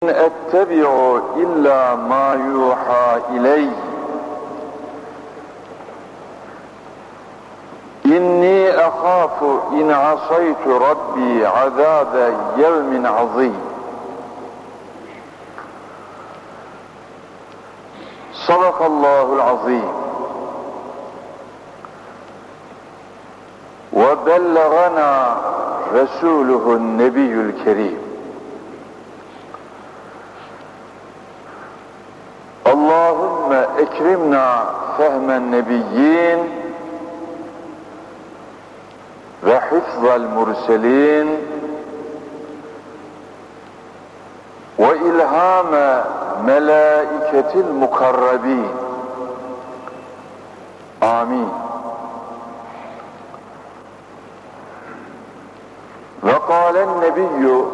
ettebi'u illa ma yuha iley inni akhafu in asaytu rabbi azabe yevmin azim Sadakallahul azim ve bellagana Resuluhun Nebiyyül Kerim Allahümme fehmen nebiyyin ve hifzal murselin ve ilhame melaiketil mukarrabin amin. Ve kâlen nebiyyü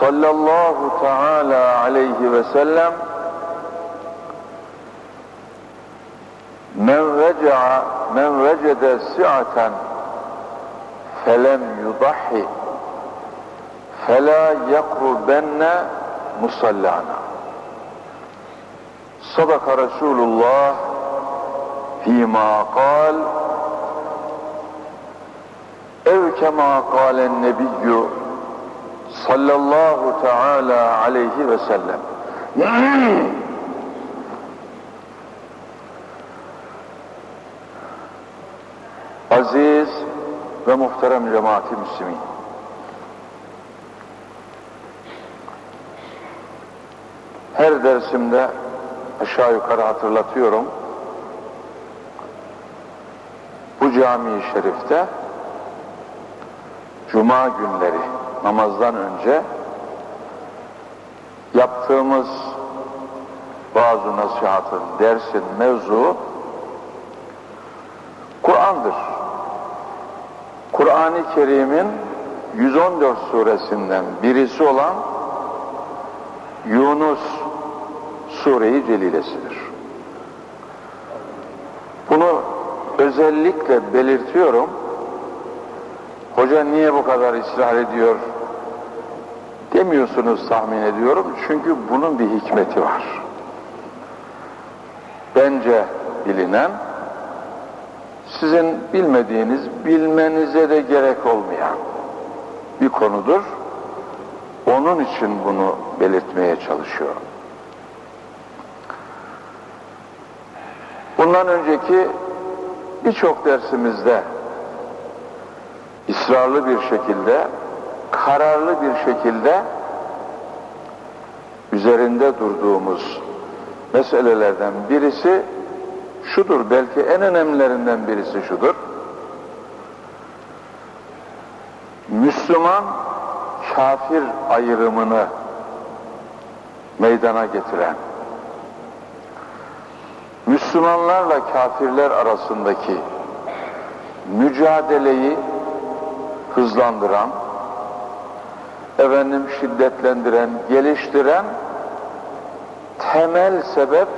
sallallahu teala aleyhi ve sellem veca men vecede si'aten felem yudahi fela yakrubenne musallana. Sadaka Resulullah fîmâ kal ev kemâ kâlen nebiyyü sallallahu teâlâ aleyhi ve sellem ve muhterem cemaati müslümin. Her dersimde aşağı yukarı hatırlatıyorum. Bu cami-i şerifte Cuma günleri namazdan önce yaptığımız bazı nasihatın, dersin mevzu Kur'an'dır. Kur'an-ı Kerim'in 114 suresinden birisi olan Yunus Sure-i Celilesidir. Bunu özellikle belirtiyorum. Hoca niye bu kadar ısrar ediyor demiyorsunuz tahmin ediyorum. Çünkü bunun bir hikmeti var. Bence bilinen sizin bilmediğiniz, bilmenize de gerek olmayan bir konudur. Onun için bunu belirtmeye çalışıyorum. Bundan önceki birçok dersimizde ısrarlı bir şekilde, kararlı bir şekilde üzerinde durduğumuz meselelerden birisi şudur, belki en önemlilerinden birisi şudur. Müslüman kafir ayrımını meydana getiren, Müslümanlarla kafirler arasındaki mücadeleyi hızlandıran, efendim şiddetlendiren, geliştiren temel sebep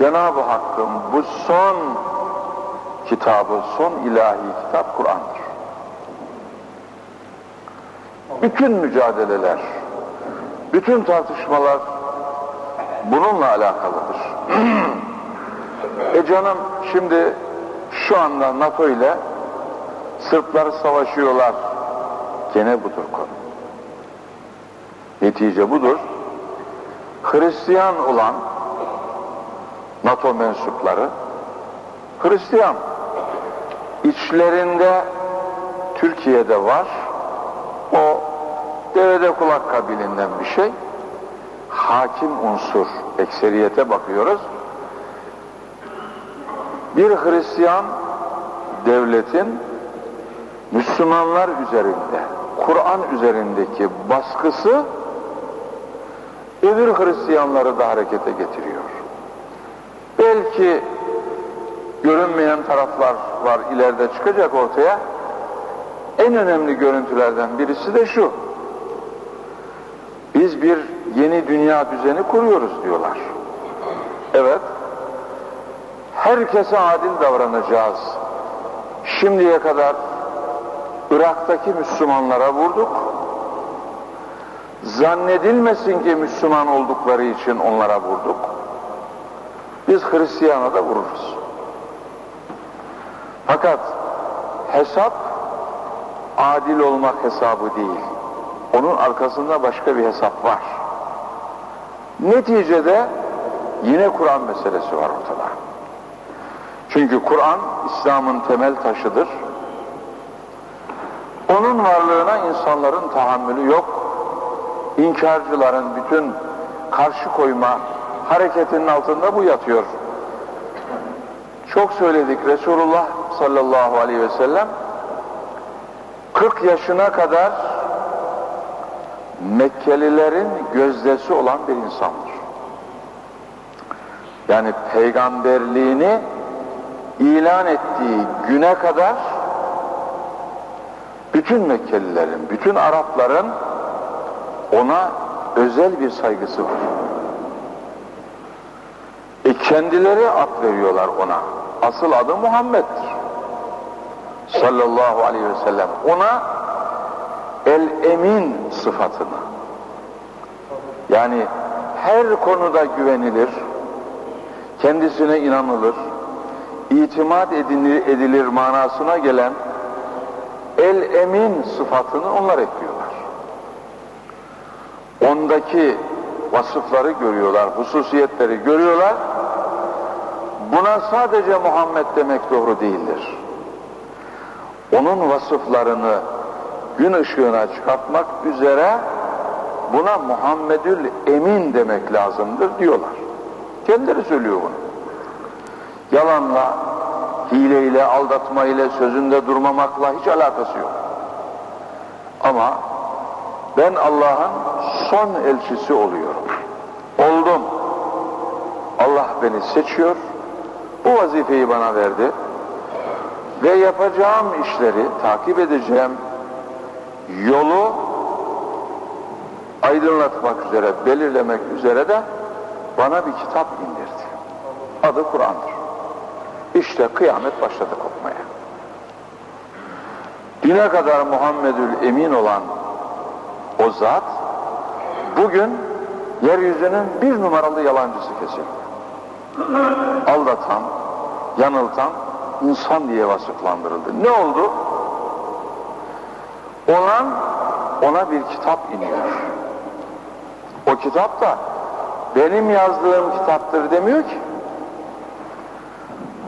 Cenab-ı Hakk'ın bu son kitabı, son ilahi kitap Kur'an'dır. Bütün mücadeleler, bütün tartışmalar bununla alakalıdır. e canım şimdi şu anda NATO ile Sırplar savaşıyorlar. Gene budur konu. Netice budur. Hristiyan olan NATO mensupları Hristiyan. İçlerinde Türkiye'de var. O devede kulak kabilinden bir şey. Hakim unsur. Ekseriyete bakıyoruz. Bir Hristiyan devletin Müslümanlar üzerinde, Kur'an üzerindeki baskısı öbür Hristiyanları da harekete getiriyor. Belki görünmeyen taraflar var ileride çıkacak ortaya. En önemli görüntülerden birisi de şu. Biz bir yeni dünya düzeni kuruyoruz diyorlar. Evet. Herkese adil davranacağız. Şimdiye kadar Irak'taki Müslümanlara vurduk. Zannedilmesin ki Müslüman oldukları için onlara vurduk. Biz Hristiyana da vururuz. Fakat hesap adil olmak hesabı değil. Onun arkasında başka bir hesap var. Neticede yine Kur'an meselesi var ortada. Çünkü Kur'an İslam'ın temel taşıdır. Onun varlığına insanların tahammülü yok. İnkarcıların bütün karşı koyma hareketinin altında bu yatıyor. Çok söyledik Resulullah sallallahu aleyhi ve sellem 40 yaşına kadar Mekkelilerin gözdesi olan bir insandır. Yani peygamberliğini ilan ettiği güne kadar bütün Mekkelilerin, bütün Arapların ona özel bir saygısı var. Kendileri ad veriyorlar ona. Asıl adı Muhammed'dir. Sallallahu aleyhi ve sellem. Ona el-emin sıfatını yani her konuda güvenilir, kendisine inanılır, itimat edilir, edilir manasına gelen el-emin sıfatını onlar ekliyorlar. Ondaki vasıfları görüyorlar, hususiyetleri görüyorlar. Buna sadece Muhammed demek doğru değildir. Onun vasıflarını gün ışığına çıkartmak üzere buna Muhammedül Emin demek lazımdır diyorlar. Kendileri söylüyor bunu. Yalanla, hileyle, aldatmayla, sözünde durmamakla hiç alakası yok. Ama ben Allah'ın son elçisi oluyorum. Oldum. Allah beni seçiyor. Bu vazifeyi bana verdi. Ve yapacağım işleri, takip edeceğim yolu aydınlatmak üzere, belirlemek üzere de bana bir kitap indirdi. Adı Kur'an'dır. İşte kıyamet başladı kopmaya. Düne kadar Muhammedül Emin olan o zat bugün yeryüzünün bir numaralı yalancısı kesin. Aldatan, yanıltan insan diye vasıflandırıldı. Ne oldu? Olan ona bir kitap iniyor. O kitap da benim yazdığım kitaptır demiyor ki.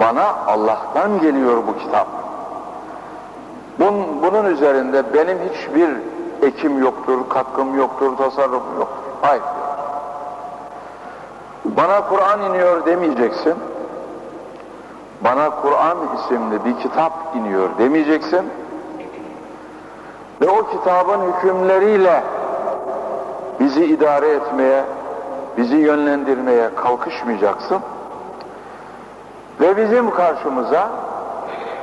Bana Allah'tan geliyor bu kitap. Bunun, bunun üzerinde benim hiçbir ekim yoktur, katkım yoktur, tasarrufum yoktur. Hayır. Bana Kur'an iniyor demeyeceksin. Bana Kur'an isimli bir kitap iniyor demeyeceksin. Ve o kitabın hükümleriyle bizi idare etmeye, bizi yönlendirmeye kalkışmayacaksın. Ve bizim karşımıza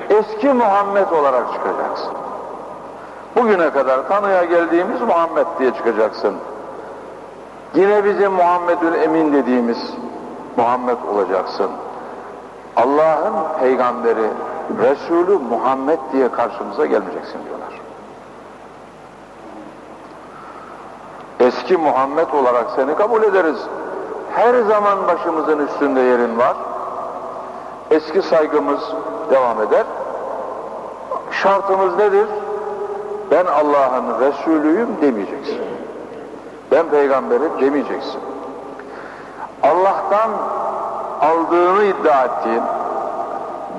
eski Muhammed olarak çıkacaksın. Bugüne kadar tanıya geldiğimiz Muhammed diye çıkacaksın. Yine bizim Muhammedül Emin dediğimiz Muhammed olacaksın. Allah'ın peygamberi, Resulü Muhammed diye karşımıza gelmeyeceksin diyorlar. Eski Muhammed olarak seni kabul ederiz. Her zaman başımızın üstünde yerin var. Eski saygımız devam eder. Şartımız nedir? Ben Allah'ın Resulüyüm demeyeceksin. Ben peygamberim demeyeceksin. Allah'tan aldığını iddia ettiğin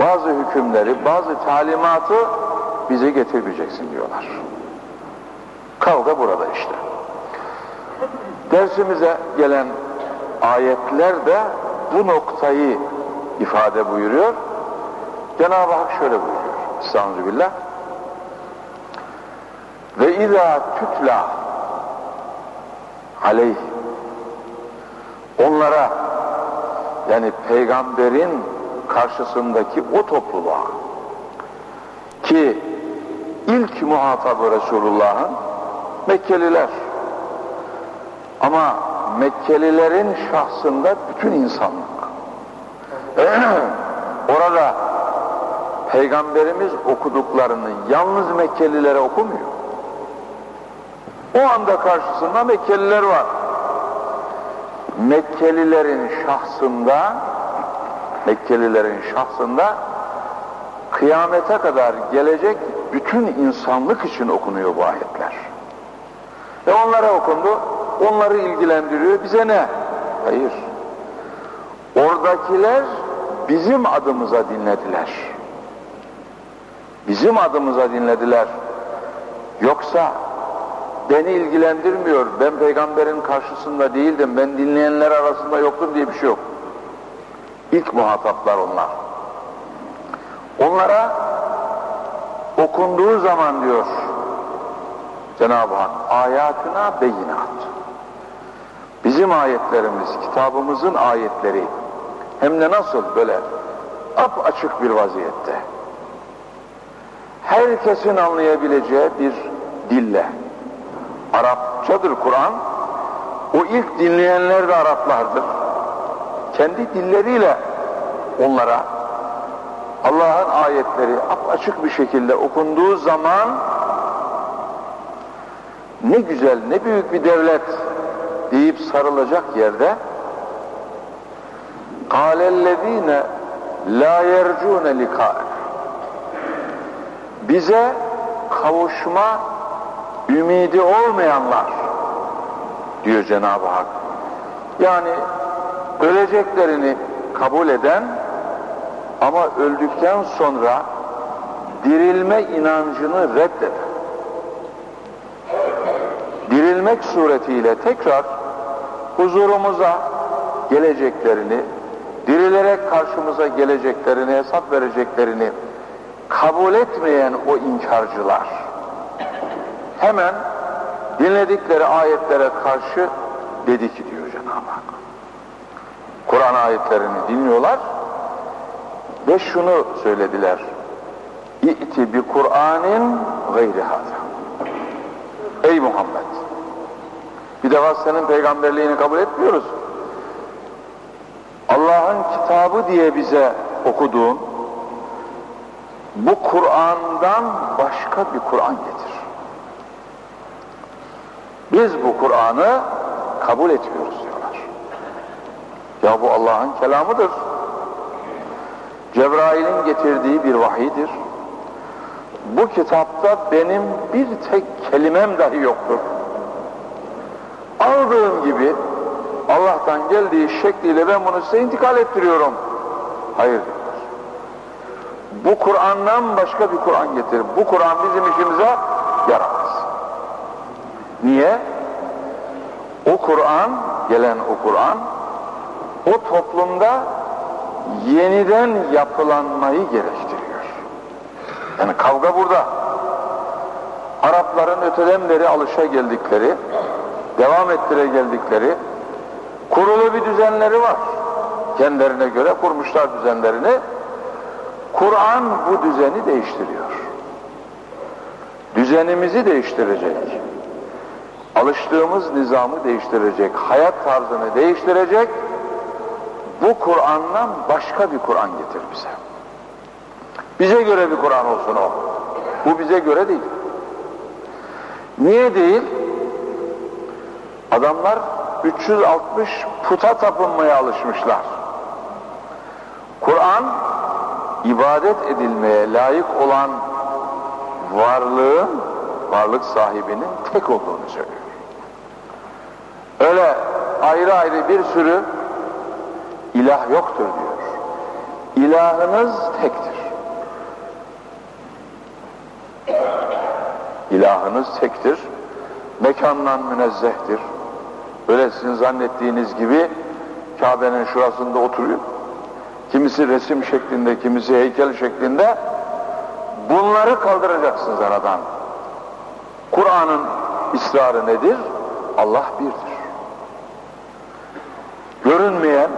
bazı hükümleri, bazı talimatı bize getirmeyeceksin diyorlar. Kavga burada işte. Dersimize gelen ayetler de bu noktayı ifade buyuruyor. Cenab-ı Hak şöyle buyuruyor. Estağfirullah. Ve izâ tütla aleyh. Onlara yani peygamberin karşısındaki o topluluğa ki ilk muhatabı Resulullah'ın Mekkeliler. Ama Mekkelilerin şahsında bütün insanlık. Orada peygamberimiz okuduklarını yalnız Mekkelilere okumuyor O anda karşısında Mekkeliler var. Mekkelilerin şahsında Mekkelilerin şahsında kıyamete kadar gelecek bütün insanlık için okunuyor bu ayetler. Ve onlara okundu, onları ilgilendiriyor, bize ne? Hayır. Oradakiler bizim adımıza dinlediler. Bizim adımıza dinlediler. Yoksa beni ilgilendirmiyor, ben peygamberin karşısında değildim, ben dinleyenler arasında yoktum diye bir şey yok. İlk muhataplar onlar. Onlara okunduğu zaman diyor Cenab-ı Hak ayatına beyinat. Bizim ayetlerimiz, kitabımızın ayetleri hem de nasıl böyle ap açık bir vaziyette. Herkesin anlayabileceği bir dille. Arapçadır Kur'an. O ilk dinleyenler de Araplardır. Kendi dilleriyle onlara Allah'ın ayetleri açık bir şekilde okunduğu zaman ne güzel, ne büyük bir devlet deyip sarılacak yerde قَالَ الَّذ۪ينَ لَا يَرْجُونَ لِقَاءَ Bize kavuşma ümidi olmayanlar diyor Cenab-ı Hak. Yani öleceklerini kabul eden ama öldükten sonra dirilme inancını reddeden dirilmek suretiyle tekrar huzurumuza geleceklerini dirilerek karşımıza geleceklerini hesap vereceklerini kabul etmeyen o inkarcılar hemen dinledikleri ayetlere karşı dedi ki diyor Cenab-ı Hak Kur'an ayetlerini dinliyorlar ve şunu söylediler. İ'ti bi Kur'anin gayri hâzâ. Ey Muhammed! Bir defa senin peygamberliğini kabul etmiyoruz. Allah'ın kitabı diye bize okuduğun bu Kur'an'dan başka bir Kur'an getir. Biz bu Kur'an'ı kabul etmiyoruz diyorlar. Ya bu Allah'ın kelamıdır. Cebrail'in getirdiği bir vahidir. Bu kitapta benim bir tek kelimem dahi yoktur. Aldığım gibi Allah'tan geldiği şekliyle ben bunu size intikal ettiriyorum. Hayır. Bu Kur'an'dan başka bir Kur'an getir. Bu Kur'an bizim işimize yaramaz. Niye? O Kur'an, gelen o Kur'an, o toplumda yeniden yapılanmayı gerektiriyor. Yani kavga burada. Arapların öteden beri alışa geldikleri, devam ettire geldikleri, kurulu bir düzenleri var. Kendilerine göre kurmuşlar düzenlerini. Kur'an bu düzeni değiştiriyor. Düzenimizi değiştirecek. Alıştığımız nizamı değiştirecek, hayat tarzını değiştirecek bu Kur'an'dan başka bir Kur'an getir bize. Bize göre bir Kur'an olsun o. Bu bize göre değil. Niye değil? Adamlar 360 puta tapınmaya alışmışlar. Kur'an ibadet edilmeye layık olan varlığın, varlık sahibinin tek olduğunu söylüyor. Öyle ayrı ayrı bir sürü ilah yoktur diyor. İlahınız tektir. İlahınız tektir. Mekandan münezzehtir. Öyle sizin zannettiğiniz gibi Kabe'nin şurasında oturuyor. Kimisi resim şeklinde, kimisi heykel şeklinde. Bunları kaldıracaksınız aradan. Kur'an'ın ısrarı nedir? Allah birdir. Görünmeyen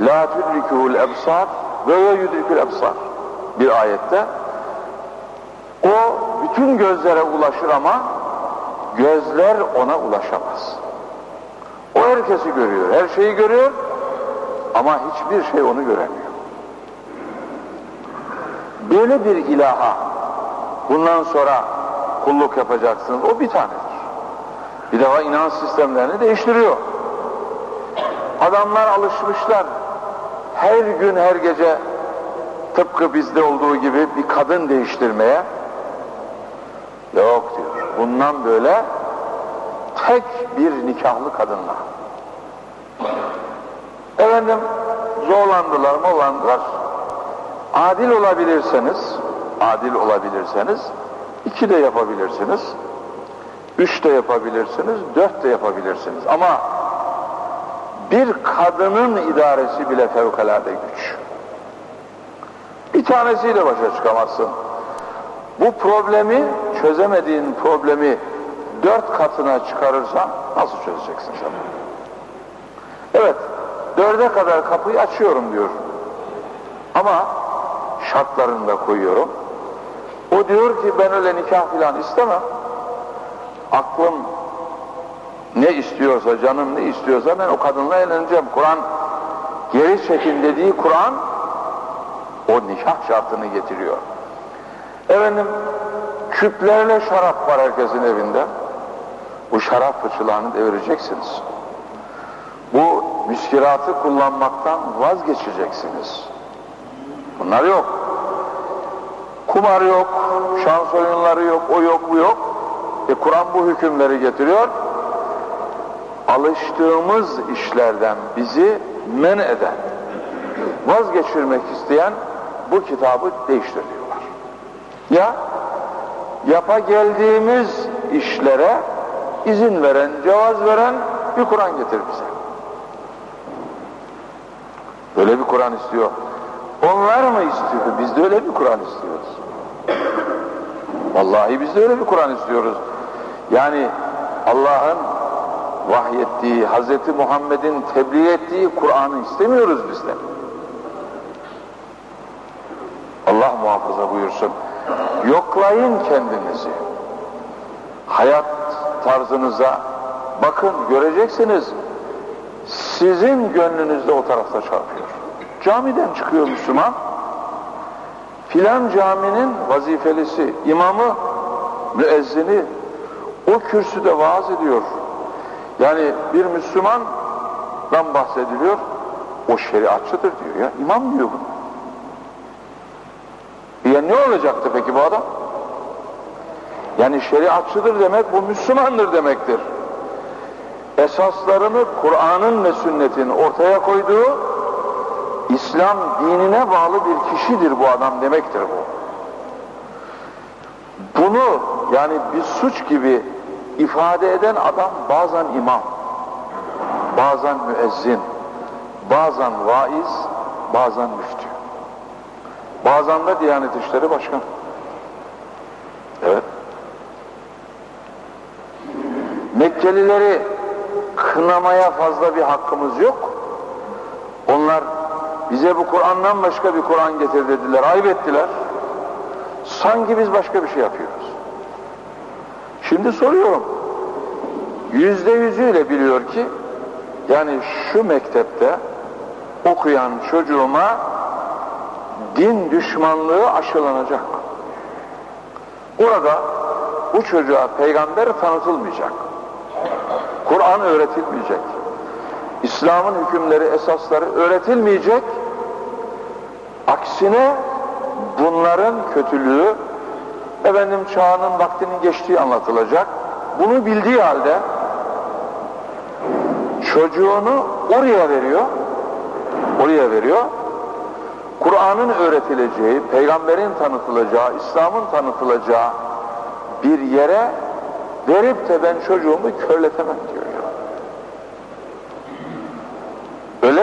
La tudrikuhul ebsar ve ve yudrikul ebsar bir ayette o bütün gözlere ulaşır ama gözler ona ulaşamaz. O herkesi görüyor, her şeyi görüyor ama hiçbir şey onu göremiyor. Böyle bir ilaha bundan sonra kulluk yapacaksınız. O bir tanedir. Bir defa inanç sistemlerini değiştiriyor. Adamlar alışmışlar. Her gün her gece tıpkı bizde olduğu gibi bir kadın değiştirmeye. Yok diyor. Bundan böyle tek bir nikahlı kadınla. Efendim zorlandılar mı olandılar. Adil olabilirseniz, adil olabilirseniz iki de yapabilirsiniz. Üç de yapabilirsiniz, dört de yapabilirsiniz. Ama bir kadının idaresi bile fevkalade güç. Bir tanesiyle başa çıkamazsın. Bu problemi, çözemediğin problemi dört katına çıkarırsan nasıl çözeceksin sen? Evet, dörde kadar kapıyı açıyorum diyor. Ama şartlarını da koyuyorum. O diyor ki ben öyle nikah filan istemem. Aklım ne istiyorsa, canım ne istiyorsa ben o kadınla evleneceğim. Kur'an geri çekin dediği Kur'an o nikah şartını getiriyor. Efendim küplerle şarap var herkesin evinde. Bu şarap fıçılarını devireceksiniz. Bu müskiratı kullanmaktan vazgeçeceksiniz. Bunlar yok. Kumar yok, şans oyunları yok, o yok, bu yok. E Kur'an bu hükümleri getiriyor. Alıştığımız işlerden bizi men eden, vazgeçirmek isteyen bu kitabı değiştiriyorlar. Ya yapa geldiğimiz işlere izin veren, cevaz veren bir Kur'an getir bize. Böyle bir Kur'an istiyor. Onlar mı istiyor? Biz de öyle bir Kur'an istiyoruz. Vallahi biz de öyle bir Kur'an istiyoruz. Yani Allah'ın vahyettiği, Hz. Muhammed'in tebliğ ettiği Kur'an'ı istemiyoruz biz de. Allah muhafaza buyursun. Yoklayın kendinizi. Hayat tarzınıza bakın göreceksiniz. Sizin gönlünüzde o tarafta çarpıyor. Camiden çıkıyor Müslüman. Filan caminin vazifelisi, imamı, müezzini o kürsüde vaaz ediyor. Yani bir Müslümandan bahsediliyor. O şeriatçıdır diyor ya. İmam diyor bunu. Ya ne olacaktı peki bu adam? Yani şeriatçıdır demek bu Müslümandır demektir. Esaslarını Kur'an'ın ve sünnetin ortaya koyduğu İslam dinine bağlı bir kişidir bu adam demektir bu. Bunu yani bir suç gibi ifade eden adam bazen imam, bazen müezzin, bazen vaiz, bazen müftü. Bazen de Diyanet İşleri Başkanı. Evet. Mekkelileri kınamaya fazla bir hakkımız yok. Bize bu Kur'an'dan başka bir Kur'an getir dediler, ayıp ettiler. Sanki biz başka bir şey yapıyoruz. Şimdi soruyorum, yüzde yüzüyle biliyor ki, yani şu mektepte okuyan çocuğuma din düşmanlığı aşılanacak. Burada bu çocuğa peygamber tanıtılmayacak. Kur'an öğretilmeyecek. İslam'ın hükümleri, esasları öğretilmeyecek. Aksine bunların kötülüğü efendim çağının vaktinin geçtiği anlatılacak. Bunu bildiği halde çocuğunu oraya veriyor. Oraya veriyor. Kur'an'ın öğretileceği, peygamberin tanıtılacağı, İslam'ın tanıtılacağı bir yere verip de ben çocuğumu körletemem diyor. Ya.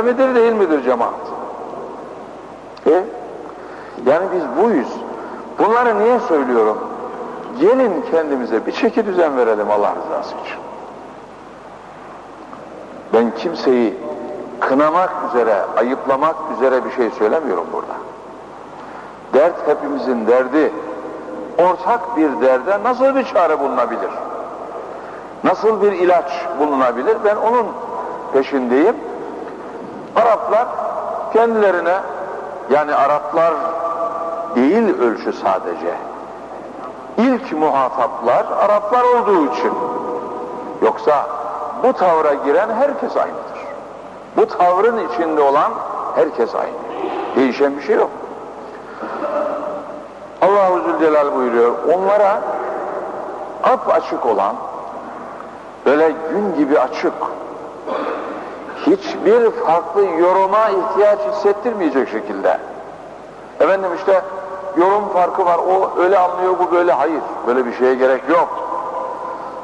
Öyle midir değil midir cemaat? E? Yani biz buyuz. Bunları niye söylüyorum? Gelin kendimize bir çeki düzen verelim Allah rızası için. Ben kimseyi kınamak üzere, ayıplamak üzere bir şey söylemiyorum burada. Dert hepimizin derdi. Ortak bir derde nasıl bir çare bulunabilir? Nasıl bir ilaç bulunabilir? Ben onun peşindeyim. Araplar kendilerine yani Araplar değil ölçü sadece. İlk muhataplar Araplar olduğu için Yoksa bu tavra giren herkes aynıdır. Bu tavrın içinde olan herkes aynı. Değişen bir şey yok. Allahu Zülcelal buyuruyor. Onlara ap açık olan böyle gün gibi açık hiçbir farklı yoruma ihtiyaç hissettirmeyecek şekilde. Efendim işte yorum farkı var o öyle anlıyor bu böyle. Hayır böyle bir şeye gerek yok.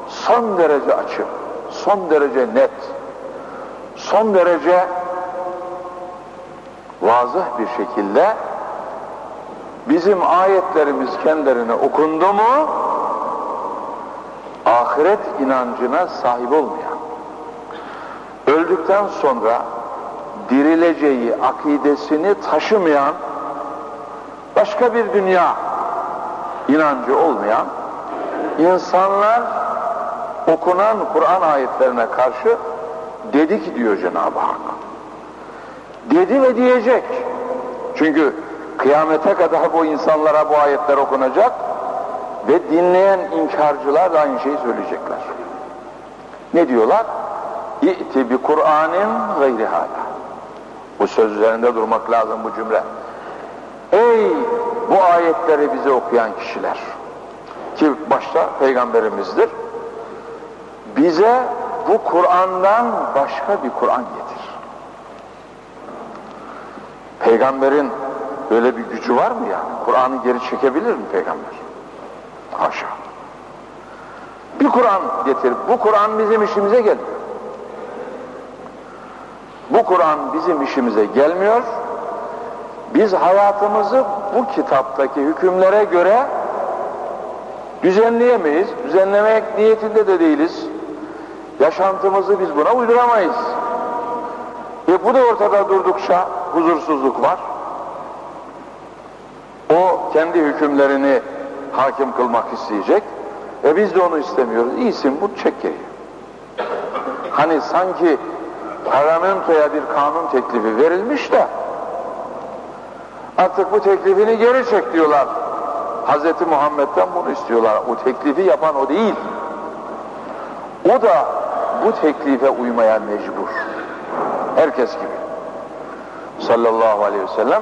Son derece açık son derece net son derece vazıh bir şekilde bizim ayetlerimiz kendilerine okundu mu ahiret inancına sahip olmayan öldükten sonra dirileceği akidesini taşımayan başka bir dünya inancı olmayan insanlar okunan Kur'an ayetlerine karşı dedi ki diyor Cenab-ı Hak. Dedi ve diyecek. Çünkü kıyamete kadar bu insanlara bu ayetler okunacak ve dinleyen inkarcılar da aynı şeyi söyleyecekler. Ne diyorlar? İ'ti bi Kur'an'ın gayri hala. Bu sözlerinde durmak lazım bu cümle. Ey bu ayetleri bize okuyan kişiler ki başta peygamberimizdir. Bize bu Kur'an'dan başka bir Kur'an getir. Peygamberin böyle bir gücü var mı yani? Kur'an'ı geri çekebilir mi peygamber? Haşa. Bir Kur'an getir. Bu Kur'an bizim işimize gelmiyor. Bu Kur'an bizim işimize gelmiyor. Biz hayatımızı bu kitaptaki hükümlere göre düzenleyemeyiz. Düzenlemek niyetinde de değiliz. Yaşantımızı biz buna uyduramayız. Ve bu da ortada durdukça huzursuzluk var. O kendi hükümlerini hakim kılmak isteyecek. E biz de onu istemiyoruz. İyisin bu çek. Hani sanki parlamentoya bir kanun teklifi verilmiş de artık bu teklifini geri çek diyorlar. Hz. Muhammed'den bunu istiyorlar. O teklifi yapan o değil. O da bu teklife uymaya mecbur. Herkes gibi. Sallallahu aleyhi ve sellem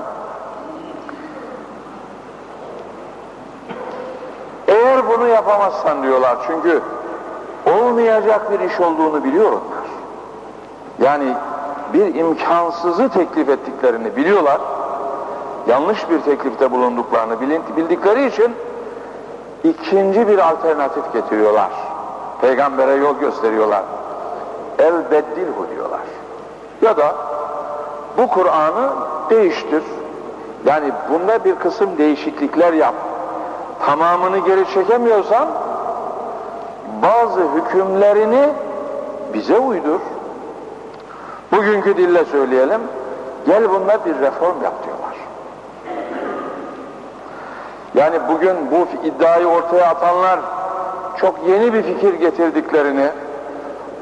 Eğer bunu yapamazsan diyorlar çünkü olmayacak bir iş olduğunu biliyor onlar. Yani bir imkansızı teklif ettiklerini biliyorlar. Yanlış bir teklifte bulunduklarını bildikleri için ikinci bir alternatif getiriyorlar. Peygambere yol gösteriyorlar. El beddilhu diyorlar. Ya da bu Kur'an'ı değiştir. Yani bunda bir kısım değişiklikler yap. Tamamını geri çekemiyorsan bazı hükümlerini bize uydur. Bugünkü dille söyleyelim. Gel bunda bir reform yap diyorlar. Yani bugün bu iddiayı ortaya atanlar çok yeni bir fikir getirdiklerini,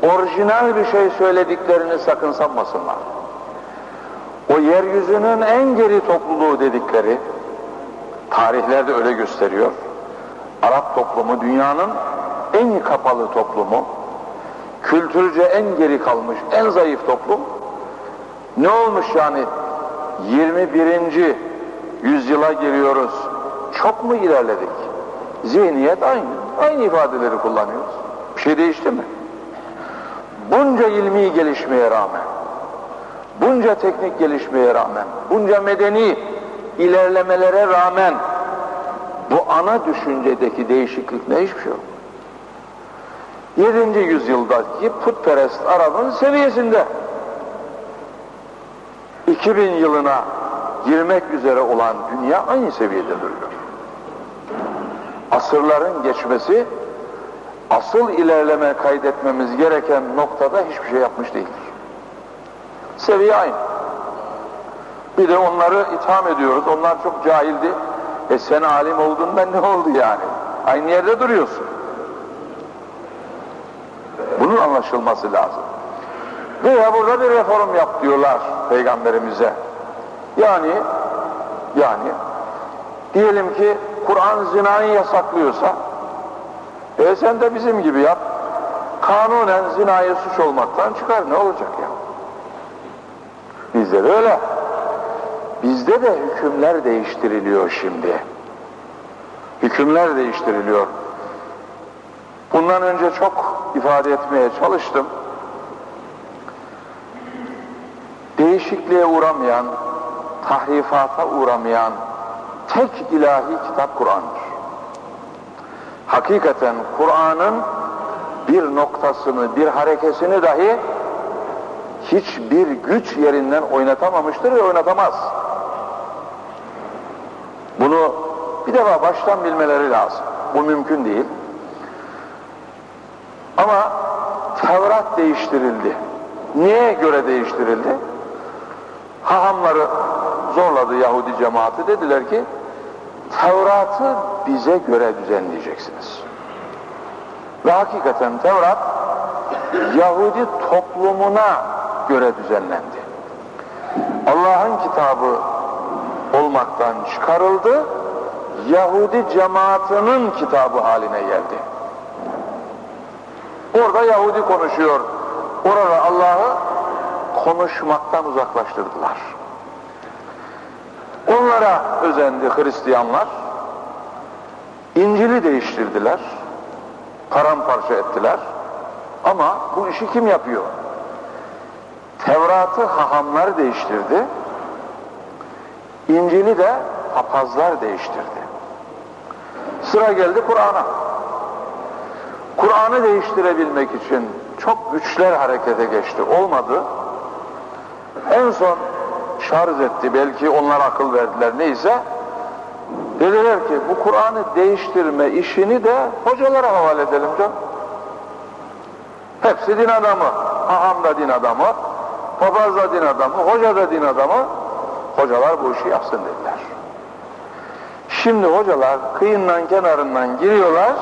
orijinal bir şey söylediklerini sakın sanmasınlar. O yeryüzünün en geri topluluğu dedikleri, tarihlerde öyle gösteriyor. Arap toplumu dünyanın en kapalı toplumu, kültürce en geri kalmış, en zayıf toplum. Ne olmuş yani 21. yüzyıla giriyoruz. Çok mu ilerledik? Zihniyet aynı. Aynı ifadeleri kullanıyoruz. Bir şey değişti mi? Bunca ilmi gelişmeye rağmen, bunca teknik gelişmeye rağmen, bunca medeni ilerlemelere rağmen bu ana düşüncedeki değişiklik ne hiçbir şey yok. 7. yüzyıldaki putperest Arap'ın seviyesinde 2000 yılına girmek üzere olan dünya aynı seviyede duruyor. Asırların geçmesi asıl ilerleme kaydetmemiz gereken noktada hiçbir şey yapmış değildir. Seviye aynı. Bir de onları itham ediyoruz. Onlar çok cahildi. E sen alim olduğundan ne oldu yani? Aynı yerde duruyorsun. Bunun anlaşılması lazım. Veya burada bir reform yap diyorlar peygamberimize. Yani yani diyelim ki Kur'an zinayı yasaklıyorsa e sen de bizim gibi yap. kanunen zinayı suç olmaktan çıkar. Ne olacak ya? Bizde de öyle. Bizde de hükümler değiştiriliyor şimdi. Hükümler değiştiriliyor. Bundan önce çok ifade etmeye çalıştım. Değişikliğe uğramayan, tahrifata uğramayan tek ilahi kitap Kur'an'dır. Hakikaten Kur'an'ın bir noktasını, bir harekesini dahi hiçbir güç yerinden oynatamamıştır ve oynatamaz. Bunu bir defa baştan bilmeleri lazım. Bu mümkün değil. Ama Değiştirildi. Niye göre değiştirildi? Hahamları zorladı Yahudi cemaati. Dediler ki Tevrat'ı bize göre düzenleyeceksiniz. Ve hakikaten Tevrat Yahudi toplumuna göre düzenlendi. Allah'ın kitabı olmaktan çıkarıldı, Yahudi cemaatinin kitabı haline geldi. Orada Yahudi konuşuyor. Orada Allah'ı konuşmaktan uzaklaştırdılar. Onlara özendi Hristiyanlar. İncil'i değiştirdiler. Paramparça ettiler. Ama bu işi kim yapıyor? Tevrat'ı hahamlar değiştirdi. İncil'i de papazlar değiştirdi. Sıra geldi Kur'an'a. Kur'an'ı değiştirebilmek için çok güçler harekete geçti. Olmadı. En son şarj etti. Belki onlar akıl verdiler. Neyse. Dediler ki bu Kur'an'ı değiştirme işini de hocalara havale edelim canım. Hepsi din adamı. Aham da din adamı. Papaz da din adamı. Hoca da din adamı. Hocalar bu işi yapsın dediler. Şimdi hocalar kıyından kenarından giriyorlar.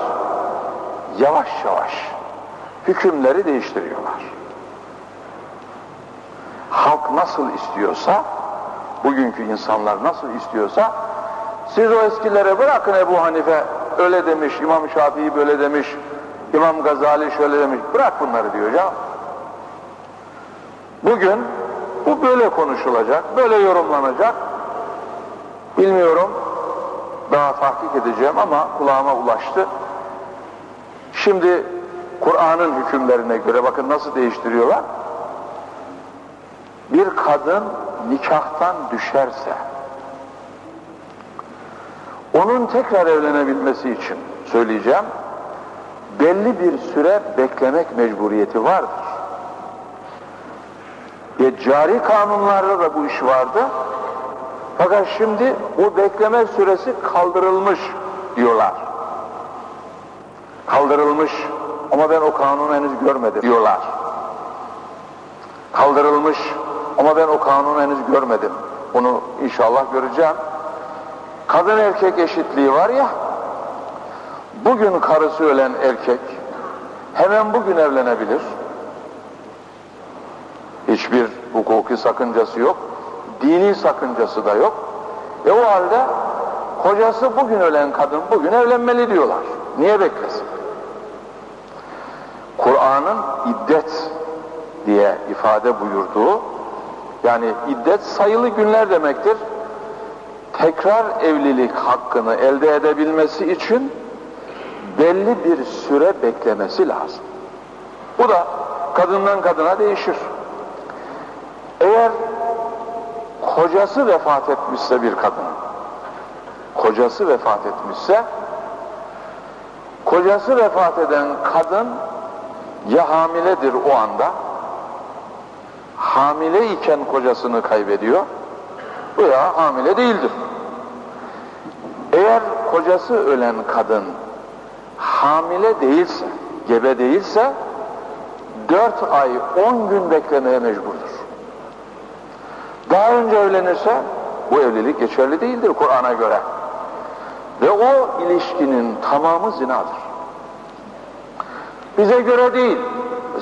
Yavaş yavaş hükümleri değiştiriyorlar. Halk nasıl istiyorsa, bugünkü insanlar nasıl istiyorsa, siz o eskilere bırakın Ebu Hanife öyle demiş, İmam Şafii böyle demiş, İmam Gazali şöyle demiş, bırak bunları diyor ya. Bugün bu böyle konuşulacak, böyle yorumlanacak. Bilmiyorum, daha tahkik edeceğim ama kulağıma ulaştı. Şimdi Kur'an'ın hükümlerine göre bakın nasıl değiştiriyorlar. Bir kadın nikahtan düşerse onun tekrar evlenebilmesi için söyleyeceğim belli bir süre beklemek mecburiyeti vardır. Ve cari kanunlarda da bu iş vardı. Fakat şimdi bu bekleme süresi kaldırılmış diyorlar. Kaldırılmış ama ben o kanunu henüz görmedim diyorlar. Kaldırılmış ama ben o kanunu henüz görmedim. Bunu inşallah göreceğim. Kadın erkek eşitliği var ya, bugün karısı ölen erkek hemen bugün evlenebilir. Hiçbir hukuki sakıncası yok. Dini sakıncası da yok. E o halde kocası bugün ölen kadın bugün evlenmeli diyorlar. Niye beklesin? Kur'an'ın iddet diye ifade buyurduğu yani iddet sayılı günler demektir. Tekrar evlilik hakkını elde edebilmesi için belli bir süre beklemesi lazım. Bu da kadından kadına değişir. Eğer kocası vefat etmişse bir kadın, kocası vefat etmişse, kocası vefat eden kadın ya hamiledir o anda, hamile iken kocasını kaybediyor veya hamile değildir. Eğer kocası ölen kadın hamile değilse, gebe değilse dört ay on gün beklemeye mecburdur. Daha önce evlenirse bu evlilik geçerli değildir Kur'an'a göre. Ve o ilişkinin tamamı zinadır. Bize göre değil,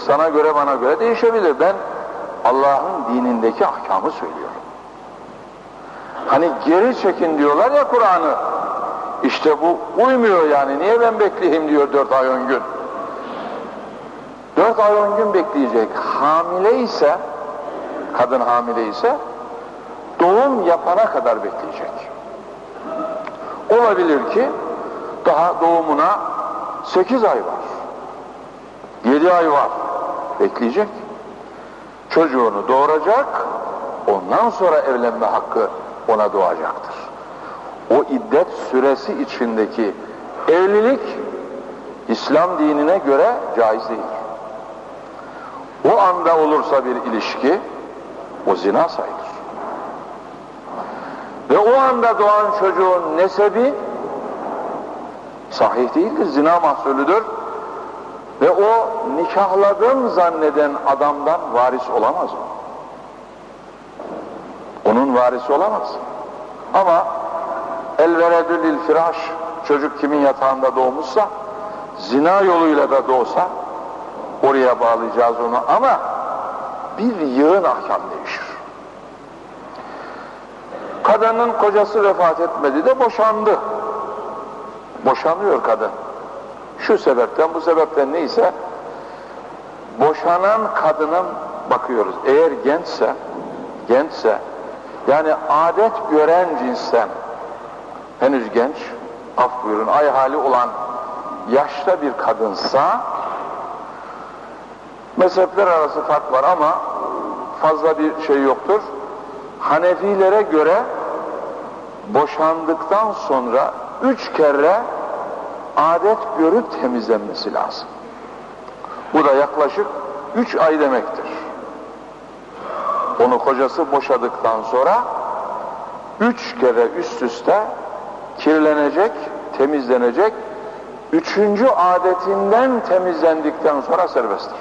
sana göre bana göre değişebilir. Ben Allah'ın dinindeki ahkamı söylüyorum. Hani geri çekin diyorlar ya Kur'an'ı. İşte bu uymuyor yani. Niye ben bekleyeyim diyor dört ay on gün. Dört ay on gün bekleyecek. Hamile ise, kadın hamile ise doğum yapana kadar bekleyecek. Olabilir ki daha doğumuna sekiz ay var. Yedi ay var. Bekleyecek. Çocuğunu doğuracak, ondan sonra evlenme hakkı ona doğacaktır. O iddet süresi içindeki evlilik İslam dinine göre caiz değil. O anda olursa bir ilişki o zina sayılır. Ve o anda doğan çocuğun nesebi sahih değildir, zina mahsulüdür. Ve o nikahladım zanneden adamdan varis olamaz o. Onun varisi olamaz. Ama el veredü lil firaş çocuk kimin yatağında doğmuşsa zina yoluyla da doğsa oraya bağlayacağız onu ama bir yığın ahkam değişir. Kadının kocası vefat etmedi de boşandı. Boşanıyor kadın. Şu sebepten bu sebepten neyse boşanan kadına bakıyoruz. Eğer gençse gençse yani adet gören cinsten henüz genç af buyurun ay hali olan yaşta bir kadınsa mezhepler arası fark var ama fazla bir şey yoktur. Hanefilere göre boşandıktan sonra üç kere adet görüp temizlenmesi lazım. Bu da yaklaşık üç ay demektir. Onu kocası boşadıktan sonra üç kere üst üste kirlenecek, temizlenecek, üçüncü adetinden temizlendikten sonra serbesttir.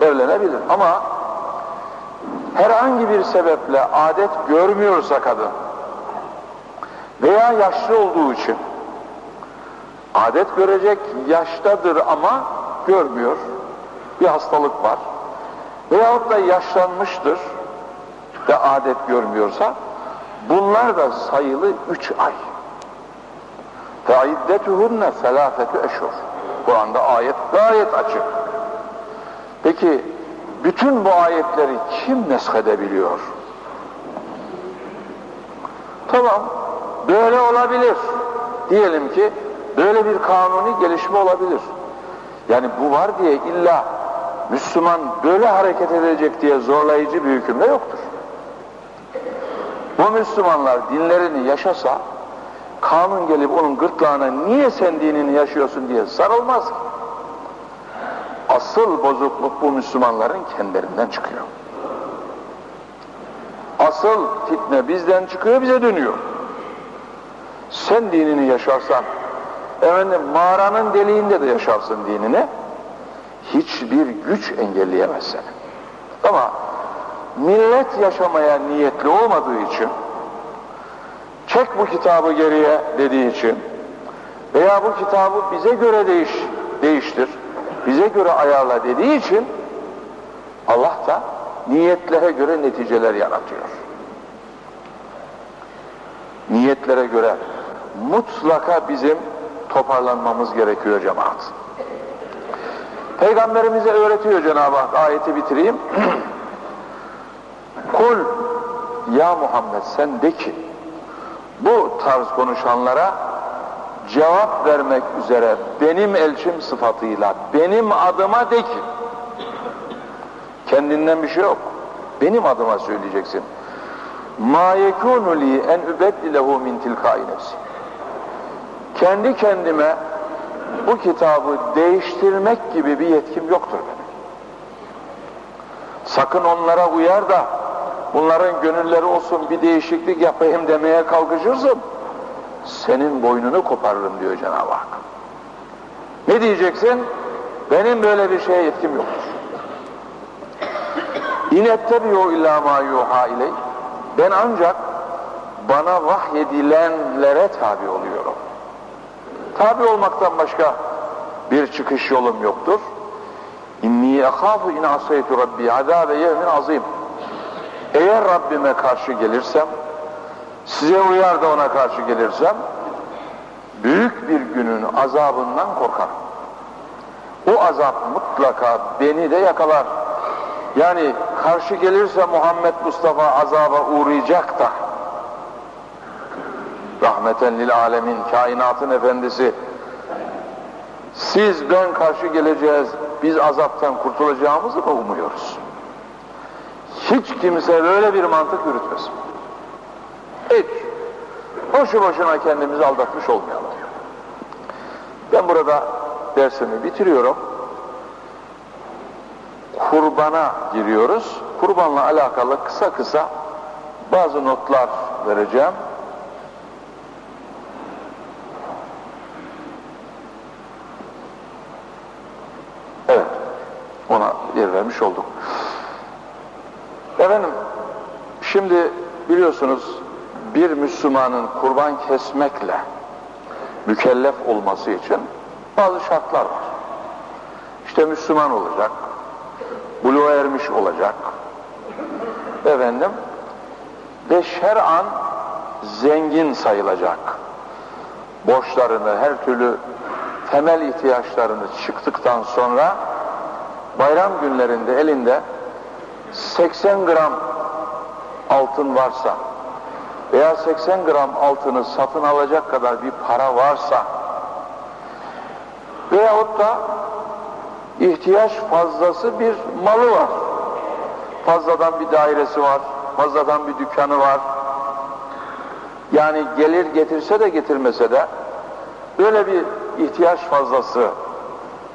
Evlenebilir ama herhangi bir sebeple adet görmüyorsa kadın veya yaşlı olduğu için adet görecek yaştadır ama görmüyor bir hastalık var veyahut da yaşlanmıştır ve adet görmüyorsa bunlar da sayılı üç ay فَاِدَّتُهُنَّ ثَلَافَةُ eşhur Kur'an'da ayet gayet açık peki bütün bu ayetleri kim neshedebiliyor? Tamam, böyle olabilir. Diyelim ki böyle bir kanuni gelişme olabilir. Yani bu var diye illa Müslüman böyle hareket edecek diye zorlayıcı bir hüküm de yoktur. Bu Müslümanlar dinlerini yaşasa kanun gelip onun gırtlağına niye sen dinini yaşıyorsun diye sarılmaz ki. Asıl bozukluk bu Müslümanların kendilerinden çıkıyor. Asıl fitne bizden çıkıyor bize dönüyor. Sen dinini yaşarsan, efendim mağaranın deliğinde de yaşarsın dinini, hiçbir güç engelleyemez seni. Ama millet yaşamaya niyetli olmadığı için, çek bu kitabı geriye dediği için veya bu kitabı bize göre değiş, değiştir, bize göre ayarla dediği için Allah da niyetlere göre neticeler yaratıyor. Niyetlere göre mutlaka bizim toparlanmamız gerekiyor cemaat. Peygamberimize öğretiyor Cenab-ı Hak ayeti bitireyim. Kul ya Muhammed sen de ki bu tarz konuşanlara cevap vermek üzere benim elçim sıfatıyla benim adıma de ki kendinden bir şey yok benim adıma söyleyeceksin ma yekunu li en übeddilehu min tilkai nefsi kendi kendime bu kitabı değiştirmek gibi bir yetkim yoktur benim sakın onlara uyar da bunların gönülleri olsun bir değişiklik yapayım demeye kalkışırsın senin boynunu koparırım diyor Cenab-ı Hak. Ne diyeceksin? Benim böyle bir şeye yetkim yoktur. İnettebiyo illa ma yuha iley. Ben ancak bana vahyedilenlere tabi oluyorum. Tabi olmaktan başka bir çıkış yolum yoktur. İnni ekhafu in asaytu rabbi azabe yevmin azim. Eğer Rabbime karşı gelirsem, size uyar da ona karşı gelirsem, büyük bir günün azabından korkarım. o azap mutlaka beni de yakalar. Yani karşı gelirse Muhammed Mustafa azaba uğrayacak da rahmeten lil alemin kainatın efendisi siz ben karşı geleceğiz biz azaptan kurtulacağımızı mı umuyoruz? Hiç kimse böyle bir mantık yürütmesin. Hiç. Boşu boşuna kendimizi aldatmış olmayalım. Ben burada dersimi bitiriyorum. Kurbana giriyoruz. Kurbanla alakalı kısa kısa bazı notlar vereceğim. Evet, ona yer vermiş olduk. Efendim, şimdi biliyorsunuz bir Müslümanın kurban kesmekle mükellef olması için bazı şartlar var. İşte Müslüman olacak, buluğa ermiş olacak, efendim, ve şer'an zengin sayılacak. Borçlarını, her türlü temel ihtiyaçlarını çıktıktan sonra bayram günlerinde elinde 80 gram altın varsa veya 80 gram altını satın alacak kadar bir para varsa veyahut da ihtiyaç fazlası bir malı var. Fazladan bir dairesi var, fazladan bir dükkanı var. Yani gelir getirse de getirmese de böyle bir ihtiyaç fazlası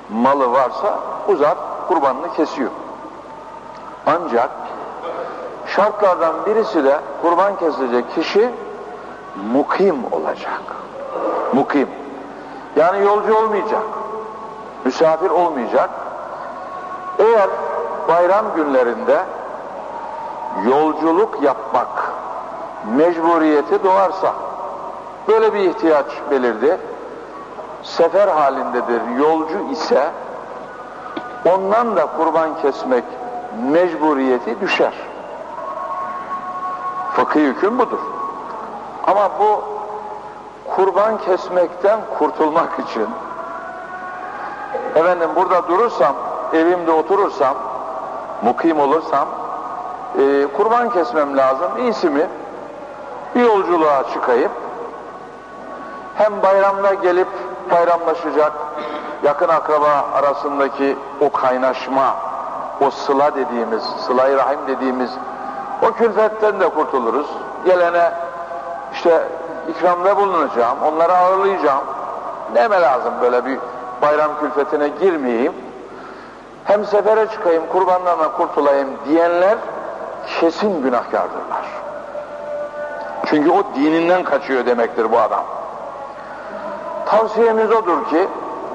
malı varsa uzat kurbanını kesiyor. Ancak şartlardan birisi de kurban kesilecek kişi mukim olacak. Mukim. Yani yolcu olmayacak. Misafir olmayacak. Eğer bayram günlerinde yolculuk yapmak mecburiyeti doğarsa böyle bir ihtiyaç belirdi. Sefer halindedir, yolcu ise ondan da kurban kesmek mecburiyeti düşer. Fıkhi hüküm budur. Ama bu kurban kesmekten kurtulmak için efendim burada durursam, evimde oturursam, mukim olursam e, kurban kesmem lazım. İyisi mi? Bir yolculuğa çıkayım. Hem bayramda gelip bayramlaşacak yakın akraba arasındaki o kaynaşma, o sıla dediğimiz, sıla-i rahim dediğimiz o külfetten de kurtuluruz. Gelene işte ikramda bulunacağım, onları ağırlayacağım. Neme lazım böyle bir bayram külfetine girmeyeyim. Hem sefere çıkayım, kurbanlarına kurtulayım diyenler kesin günahkardırlar. Çünkü o dininden kaçıyor demektir bu adam. Tavsiyemiz odur ki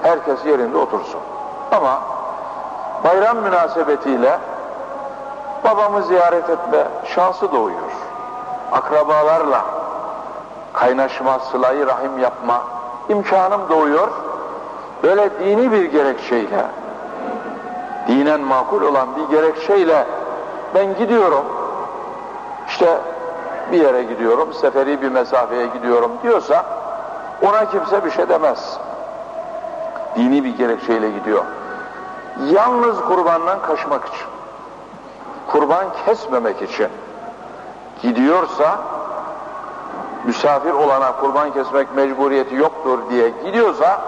herkes yerinde otursun. Ama bayram münasebetiyle babamı ziyaret etme şansı doğuyor. Akrabalarla kaynaşma, sılayı rahim yapma imkanım doğuyor. Böyle dini bir gerekçeyle, dinen makul olan bir gerekçeyle ben gidiyorum. İşte bir yere gidiyorum, seferi bir mesafeye gidiyorum diyorsa ona kimse bir şey demez. Dini bir gerekçeyle gidiyor. Yalnız kurbandan kaçmak için, kurban kesmemek için gidiyorsa, misafir olana kurban kesmek mecburiyeti yoktur diye gidiyorsa,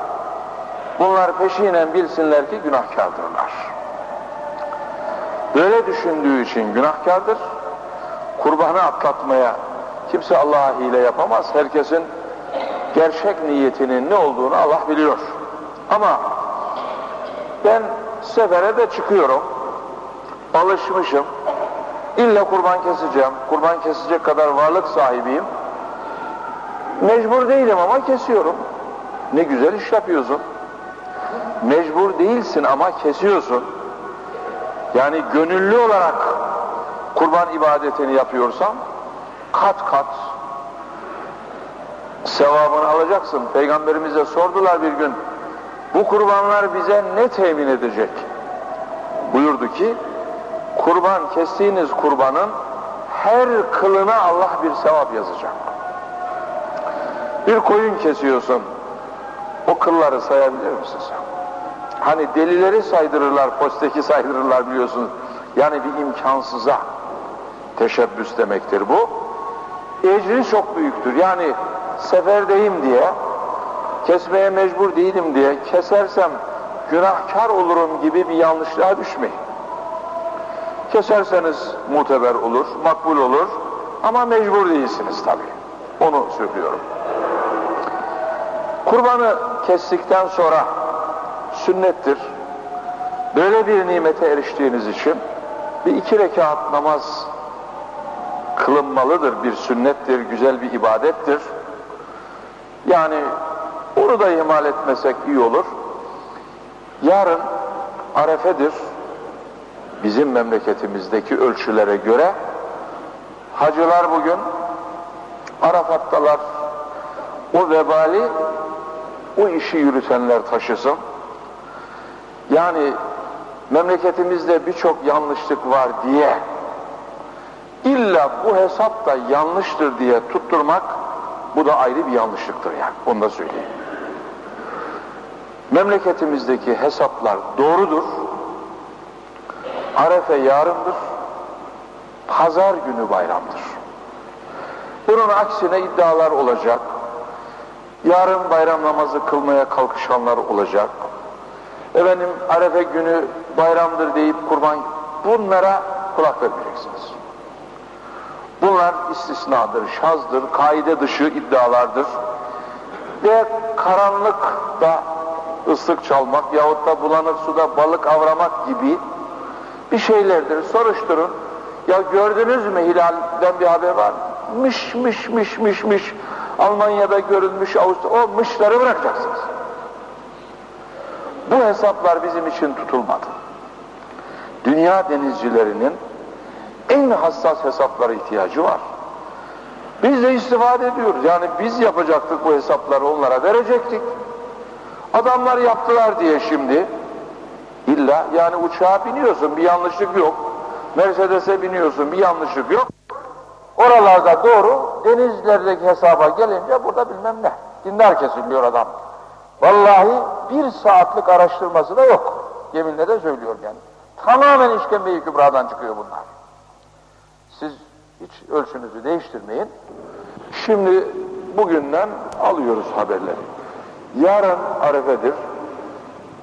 bunlar peşinen bilsinler ki günahkardırlar. Böyle düşündüğü için günahkardır. Kurbanı atlatmaya kimse Allah'a hile yapamaz. Herkesin gerçek niyetinin ne olduğunu Allah biliyor. Ama ben sefere de çıkıyorum. Alışmışım. İlla kurban keseceğim. Kurban kesecek kadar varlık sahibiyim. Mecbur değilim ama kesiyorum. Ne güzel iş yapıyorsun. Mecbur değilsin ama kesiyorsun. Yani gönüllü olarak kurban ibadetini yapıyorsan kat kat sevabını alacaksın. Peygamberimize sordular bir gün bu kurbanlar bize ne temin edecek? Buyurdu ki kurban kestiğiniz kurbanın her kılına Allah bir sevap yazacak. Bir koyun kesiyorsun. O kılları sayabilir misin hani delileri saydırırlar, posteki saydırırlar biliyorsunuz. Yani bir imkansıza teşebbüs demektir bu. Ecri çok büyüktür. Yani seferdeyim diye, kesmeye mecbur değilim diye kesersem günahkar olurum gibi bir yanlışlığa düşmeyin. Keserseniz muteber olur, makbul olur ama mecbur değilsiniz tabii. Onu söylüyorum. Kurbanı kestikten sonra sünnettir. Böyle bir nimete eriştiğiniz için bir iki rekat namaz kılınmalıdır, bir sünnettir, güzel bir ibadettir. Yani onu da ihmal etmesek iyi olur. Yarın arefedir. Bizim memleketimizdeki ölçülere göre hacılar bugün Arafat'talar. O vebali o işi yürütenler taşısın. Yani memleketimizde birçok yanlışlık var diye illa bu hesap da yanlıştır diye tutturmak bu da ayrı bir yanlışlıktır yani. Onu da söyleyeyim. Memleketimizdeki hesaplar doğrudur. Arefe yarındır. Pazar günü bayramdır. Bunun aksine iddialar olacak. Yarın bayram namazı kılmaya kalkışanlar olacak. Efendim Arefe günü bayramdır deyip kurban bunlara kulak vermeyeceksiniz. Bunlar istisnadır, şazdır, kaide dışı iddialardır. Ve karanlıkta ıslık çalmak yahut da bulanık suda balık avramak gibi bir şeylerdir. Soruşturun. Ya gördünüz mü hilalden bir haber var? Mış mış mış mış mış. Almanya'da görülmüş, Avusturya, o mışları bırakacaksınız. Bu hesaplar bizim için tutulmadı. Dünya denizcilerinin en hassas hesaplara ihtiyacı var. Biz de istifade ediyoruz. Yani biz yapacaktık bu hesapları onlara verecektik. Adamlar yaptılar diye şimdi illa yani uçağa biniyorsun bir yanlışlık yok. Mercedes'e biniyorsun bir yanlışlık yok. Oralarda doğru denizlerdeki hesaba gelince burada bilmem ne. Dindar kesiliyor adam. Vallahi bir saatlik araştırması da yok. Yeminle de söylüyor yani. Tamamen işkembe-i kübradan çıkıyor bunlar. Siz hiç ölçünüzü değiştirmeyin. Şimdi bugünden alıyoruz haberleri. Yarın Arefe'dir.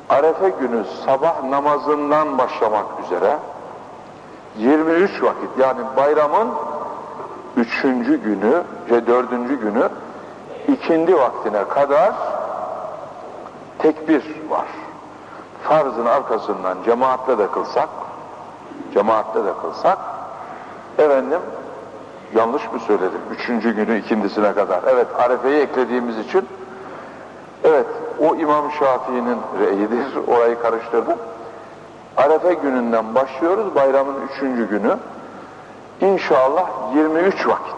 Arefe günü sabah namazından başlamak üzere 23 vakit yani bayramın üçüncü günü ve dördüncü günü ikindi vaktine kadar tekbir var. Farzın arkasından cemaatle de kılsak, cemaatle de kılsak, efendim yanlış mı söyledim? Üçüncü günü ikindisine kadar. Evet, Arefe'yi eklediğimiz için, o İmam Şafii'nin reyidir, orayı karıştırdım. Arefe gününden başlıyoruz, bayramın üçüncü günü. İnşallah 23 vakit.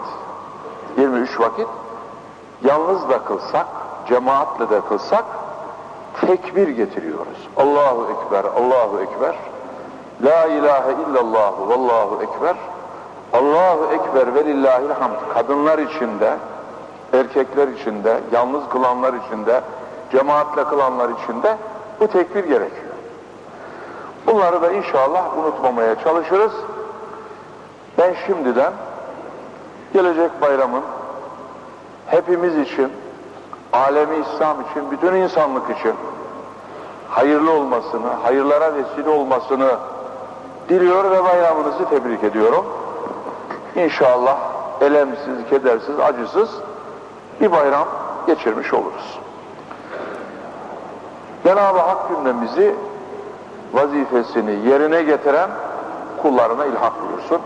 23 vakit yalnız da kılsak, cemaatle de kılsak tekbir getiriyoruz. Allahu Ekber, Allahu Ekber. La ilahe illallah, vallahu ekber. Allahu Ekber ve lillahil hamd. Kadınlar içinde, erkekler içinde, yalnız kılanlar içinde, cemaatle kılanlar içinde bu tekbir gerekiyor. Bunları da inşallah unutmamaya çalışırız. Ben şimdiden gelecek bayramın hepimiz için, alemi İslam için, bütün insanlık için hayırlı olmasını, hayırlara vesile olmasını diliyor ve bayramınızı tebrik ediyorum. İnşallah elemsiz, kedersiz, acısız bir bayram geçirmiş oluruz. Cenab-ı Hak cümlemizi vazifesini yerine getiren kullarına ilhak buyursun.